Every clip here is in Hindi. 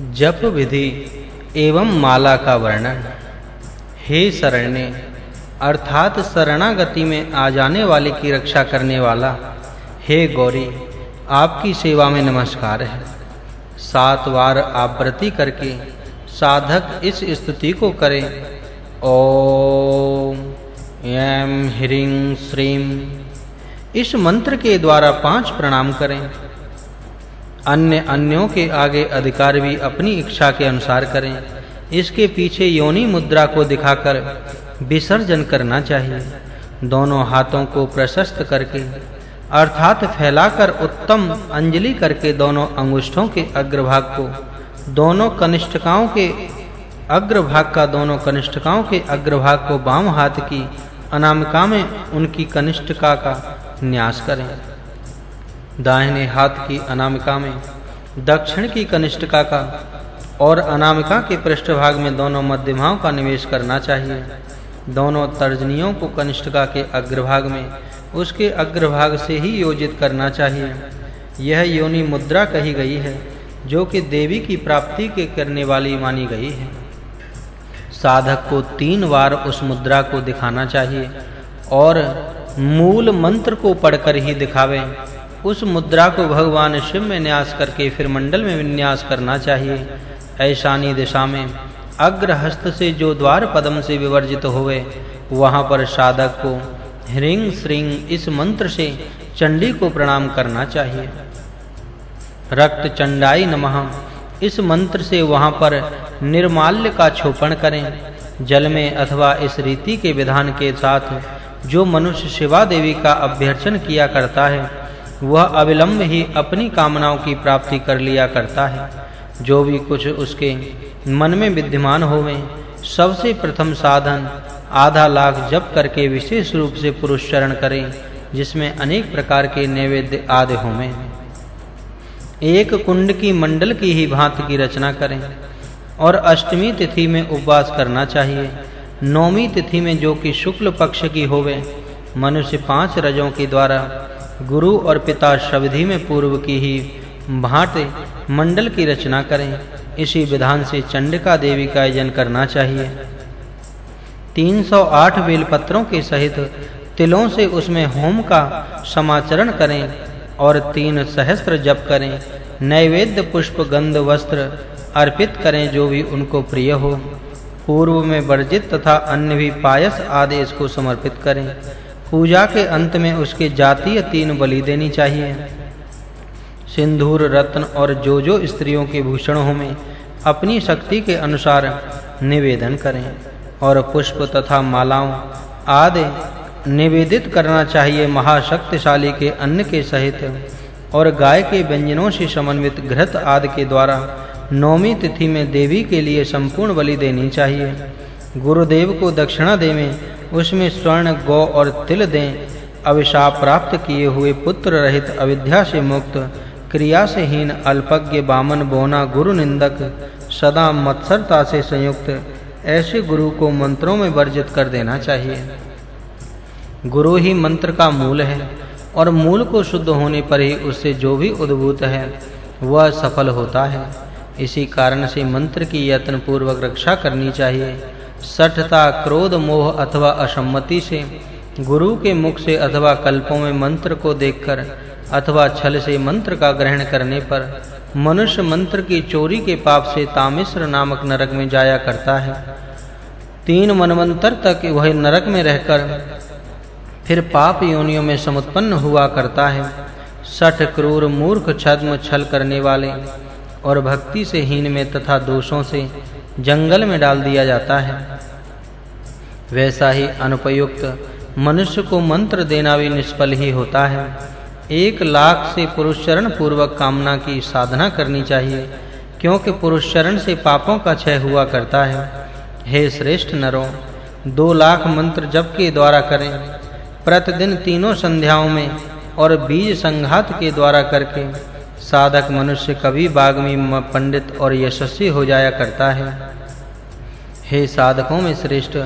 जप विधि एवं माला का वर्णन। हे शरण्य, अर्थात शरणागति में आ जाने वाले की रक्षा करने वाला, हे गौरी, आपकी सेवा में नमस्कार है। सात बार आवृत्ति करके साधक इस स्तुति को करे। ओम यम ह्रीं श्रीं। इस मंत्र के द्वारा पाँच प्रणाम करें। अन्य अन्यों के आगे अधिकार भी अपनी इच्छा के अनुसार करें। इसके पीछे योनि मुद्रा को दिखाकर विसर्जन करना चाहिए। दोनों हाथों को प्रशस्त करके, अर्थात फैलाकर उत्तम अंजलि करके दोनों अंगुष्ठों के अग्रभाग को, दोनों कनिष्ठकाओं के अग्रभाग का दोनों कनिष्ठकाओं के अग्रभाग को बाम हाथ की अनामिका में उनकी कनिष्ठका का न्यास करें। दाहिने हाथ की अनामिका में, दक्षिण की कनिष्ठका का और अनामिका के पृष्ठभाग में दोनों मध्यमाओं का निवेश करना चाहिए। दोनों तर्जनियों को कनिष्ठका के अग्रभाग में, उसके अग्रभाग से ही योजित करना चाहिए। यह योनि मुद्रा कही गई है, जो कि देवी की प्राप्ति के करने वाली मानी गई है। साधक को तीन बार उस मुद्रा को दिखाना चाहिए और मूल मंत्र को पढ़कर ही दिखावें। उस मुद्रा को भगवान शिव में न्यास करके फिर मंडल में विन्यास करना चाहिए। ऐशानी दिशा में अग्र हस्त से जो द्वार पद्म से विवर्जित होवे, वहाँ पर साधक को ह्रीं श्रीं इस मंत्र से चंडी को प्रणाम करना चाहिए। रक्त चंडाई नमः। इस मंत्र से वहाँ पर निर्माल्य का छोपण करें। जल में अथवा इस रीति के विधान के साथ जो मनुष्य शिवा देवी का अभ्यर्चन किया करता है वह अविलंब ही अपनी कामनाओं की प्राप्ति कर लिया करता है। जो भी कुछ उसके मन में विद्यमान होवे, सबसे प्रथम साधन आधा लाख जप करके विशेष रूप से पुरुष चरण करें, जिसमें अनेक प्रकार के नैवेद्य आदि होवे। एक कुंड की मंडल की ही भांति की रचना करें, और अष्टमी तिथि में उपवास करना चाहिए। नौमी तिथि में जो कि शुक्ल पक्ष की होवे, मनुष्य पाँच रजों के द्वारा गुरु और पिता शब्दी में पूर्व की ही भांति मंडल की रचना करें। इसी विधान से चंडिका देवी का आयोजन करना चाहिए। 308 बेलपत्रों के सहित तिलों से उसमें होम का समाचरण करें और तीन सहस्त्र जप करें। नैवेद्य, पुष्प, गंध, वस्त्र अर्पित करें जो भी उनको प्रिय हो। पूर्व में वर्जित तथा अन्य भी पायस आदि इसको समर्पित करें। पूजा के अंत में उसके जातीय तीन बलि देनी चाहिए। सिंदूर, रत्न और जो जो स्त्रियों के भूषणों में अपनी शक्ति के अनुसार निवेदन करें और पुष्प तथा मालाओं आदि निवेदित करना चाहिए महाशक्तिशाली के अन्न के सहित और गाय के व्यंजनों से समन्वित घृत आदि के द्वारा नौमी तिथि में देवी के लिए संपूर्ण बलि देनी चाहिए। गुरुदेव को दक्षिणा देवें उसमें स्वर्ण, गौ और तिल दें। अभिशाप प्राप्त किए हुए पुत्र रहित अविद्या से मुक्त, क्रिया से हीन, अल्पज्ञ, बामन, बोना, गुरु निंदक, सदा मत्सरता से संयुक्त, ऐसे गुरु को मंत्रों में वर्जित कर देना चाहिए। गुरु ही मंत्र का मूल है, और मूल को शुद्ध होने पर ही उससे जो भी उद्भूत है, वह सफल होता है। इसी कारण से मंत्र की यत्न पूर्वक रक्षा करनी चाहिए। सठता क्रोध मोह अथवा असम्मति से, गुरु के मुख से अथवा कल्पों में मंत्र को देखकर अथवा छल से मंत्र का ग्रहण करने पर, मनुष्य मंत्र की चोरी के पाप से तामिश्र नामक नरक में जाया करता है। तीन मनवंतर तक वह नरक में रहकर फिर पाप योनियों में समुत्पन्न हुआ करता है। सठ क्रूर मूर्ख छद्म छल करने वाले और भक्ति से हीन में तथा दोषों से जंगल में डाल दिया जाता है। वैसा ही अनुपयुक्त मनुष्य को मंत्र देना भी निष्फल ही होता है। एक लाख से पुरुष चरण पूर्वक कामना की साधना करनी चाहिए, क्योंकि पुरुष चरण से पापों का क्षय हुआ करता है। हे श्रेष्ठ नरों, दो लाख मंत्र जप के द्वारा करें। प्रतिदिन तीनों संध्याओं में और बीज संघात के द्वारा करके साधक मनुष्य कभी बागमी पंडित और यशस्वी हो जाया करता है। हे साधकों में श्रेष्ठ,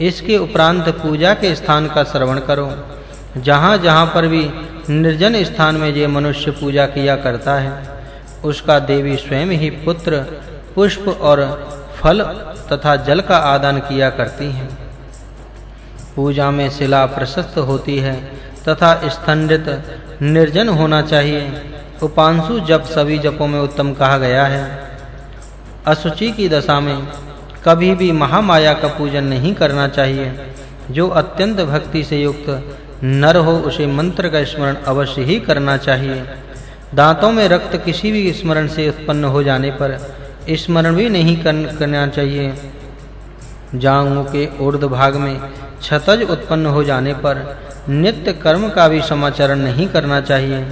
इसके उपरांत पूजा के स्थान का श्रवण करो। जहां-जहां पर भी निर्जन स्थान में जे मनुष्य पूजा किया करता है, उसका देवी स्वयं ही पुत्र, पुष्प और फल तथा जल का आदान किया करती हैं। पूजा में शिला प्रशस्त होती है तथा स्तंडित निर्जन होना चाहिए। उपांशु जप सभी जपों में उत्तम कहा गया है। असुचि की दशा में कभी भी महामाया का पूजन नहीं करना चाहिए। जो अत्यंत भक्ति से युक्त नर हो, उसे मंत्र का स्मरण अवश्य ही करना चाहिए। दांतों में रक्त किसी भी स्मरण से उत्पन्न हो जाने पर स्मरण भी नहीं करना चाहिए। जांघों के ऊर्ध्व भाग में छतज उत्पन्न हो जाने पर नित्य कर्म का भी समाचरण नहीं करना चाहिए।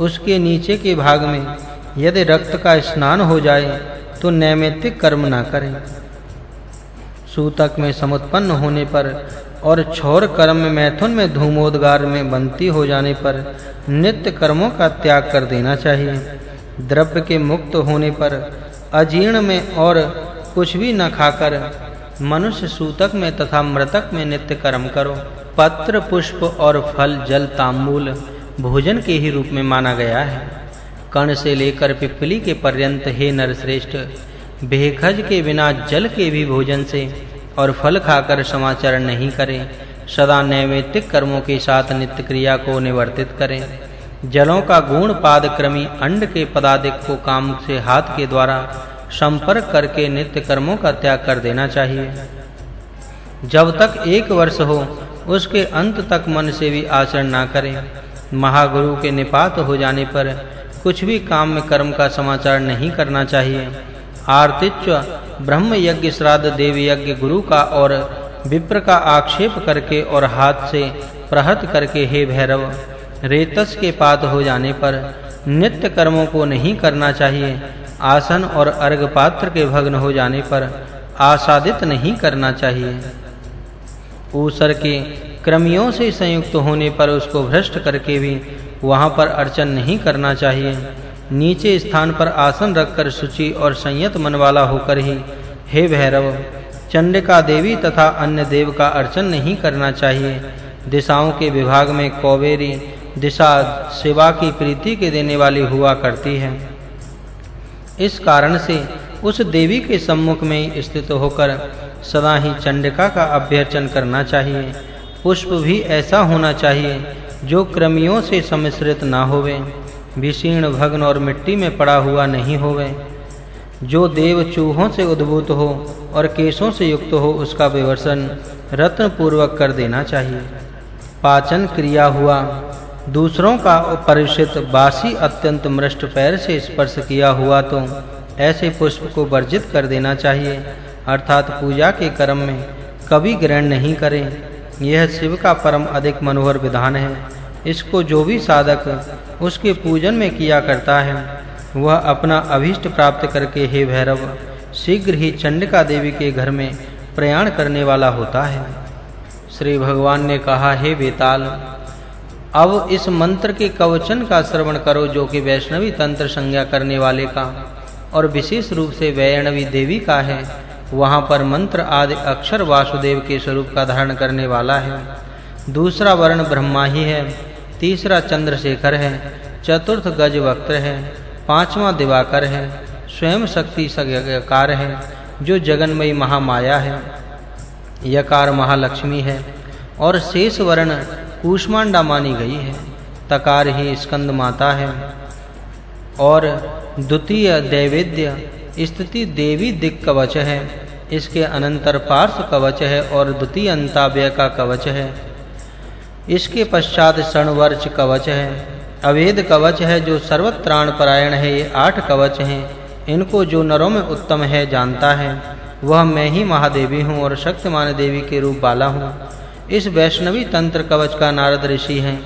उसके नीचे के भाग में यदि रक्त का स्नान हो जाए तो नैमित्तिक कर्म ना करें। सूतक में समुत्पन्न होने पर और छोर कर्म में मैथुन में धूमोद्गार में बनती हो जाने पर नित्य कर्मों का त्याग कर देना चाहिए। द्रव्य के मुक्त होने पर अजीर्ण में और कुछ भी न खाकर मनुष्य सूतक में तथा मृतक में नित्य कर्म करो। पत्र, पुष्प और फल, जल, तांबूल भोजन के ही रूप में माना गया है। कण से लेकर पिपली के पर्यंत हे नरश्रेष्ठ बेखज के बिना जल के भी भोजन से और फल खाकर समाचरण नहीं करें। सदा नैमित्तिक कर्मों के साथ नित्य क्रिया को निवर्तित करें। जलों का गुण पाद क्रमी अंड के पदादिक को काम से हाथ के द्वारा संपर्क करके नित्य कर्मों का त्याग कर देना चाहिए। जब तक एक वर्ष हो, उसके अंत तक मन से भी आचरण ना करें। महागुरु के निपात हो जाने पर कुछ भी काम में कर्म का समाचार नहीं करना चाहिए। आर्तित्व ब्रह्म यज्ञ श्राद्ध देव यज्ञ गुरु का और विप्र का आक्षेप करके और हाथ से प्रहत करके हे भैरव, रेतस के पात हो जाने पर नित्य कर्मों को नहीं करना चाहिए। आसन और अर्घ पात्र के भग्न हो जाने पर आसादित नहीं करना चाहिए। ऊसर के क्रमियों से संयुक्त होने पर उसको भ्रष्ट करके भी वहाँ पर अर्चन नहीं करना चाहिए। नीचे स्थान पर आसन रखकर शुचि और संयत मन वाला होकर ही, हे भैरव, चंडिका देवी तथा अन्य देव का अर्चन नहीं करना चाहिए। दिशाओं के विभाग में कौवेरी दिशा सेवा की प्रीति के देने वाली हुआ करती है। इस कारण से उस देवी के सम्मुख में स्थित होकर सदा ही चंडिका का अभ्यर्चन करना चाहिए। पुष्प भी ऐसा होना चाहिए, जो क्रमियों से सम्मिश्रित ना होवे विशीर्ण भग्न और मिट्टी में पड़ा हुआ नहीं होवे। जो देव चूहों से उद्भूत हो और केशों से युक्त हो, उसका विवर्षण रत्न पूर्वक कर देना चाहिए। पाचन क्रिया हुआ, दूसरों का परिषित बासी अत्यंत मृष्ट पैर से स्पर्श किया हुआ तो ऐसे पुष्प को वर्जित कर देना चाहिए, अर्थात पूजा के कर्म में कभी ग्रहण नहीं करें। यह शिव का परम अधिक मनोहर विधान है। इसको जो भी साधक उसके पूजन में किया करता है, वह अपना अभिष्ट प्राप्त करके हे भैरव, शीघ्र ही चंडिका देवी के घर में प्रयाण करने वाला होता है। श्री भगवान ने कहा, हे बेताल, अब इस मंत्र के कवचन का श्रवण करो जो कि वैष्णवी तंत्र संज्ञा करने वाले का और विशेष रूप से वैष्णवी देवी का है। वहाँ पर मंत्र आदि अक्षर वासुदेव के स्वरूप का धारण करने वाला है। दूसरा वर्ण ब्रह्मा ही है तीसरा चंद्रशेखर है, चतुर्थ गज वक्त्र है, पांचवा दिवाकर है, स्वयं शक्ति सगकार है, जो जगन्मयी महामाया है। यकार महालक्ष्मी है और शेष वर्ण कूष्मांडा मानी गई है, तकार ही स्कंद माता है और द्वितीय दैवेद्य स्थिति देवी दिक कवच है। इसके अनंतर पार्श्व कवच है और द्वितीय अंताव्य का कवच है। इसके पश्चात शणवर्च कवच है। अवेद कवच है जो सर्वत्राण परायण है, ये आठ कवच हैं। इनको जो नरों में उत्तम है, जानता है। वह मैं ही महादेवी हूँ और शक्तिमान देवी के रूप वाला हूँ। इस वैष्णवी तंत्र कवच का नारद ऋषि है।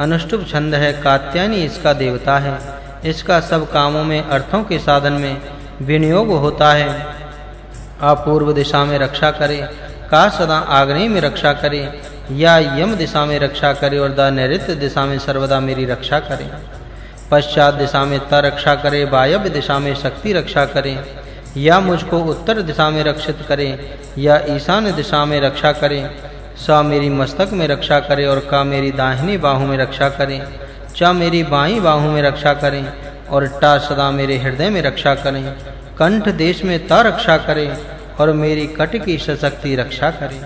अनुष्टुप छंद है, कात्यायनी इसका देवता है। इसका सब कामों में, अर्थों के साधन में विनियोग होता है। आप पूर्व दिशा में रक्षा करे, का सदा आग्नेय में रक्षा करे, या यम दिशा में रक्षा करे और द दिशा में सर्वदा मेरी रक्षा करें। पश्चात दिशा में त रक्षा करे वायव्य दिशा में शक्ति रक्षा करे, या मुझको उत्तर दिशा में रक्षित करे, या ईशान्य दिशा में रक्षा करें, स मेरी मस्तक में रक्षा करे और का मेरी दाहिनी बाहु में रक्षा करे, च मेरी बाईं बाहु में रक्षा करे और टा सदा मेरे हृदय में रक्षा करें। कंठ देश में ता रक्षा करें और मेरी कट की सशक्ति रक्षा करें।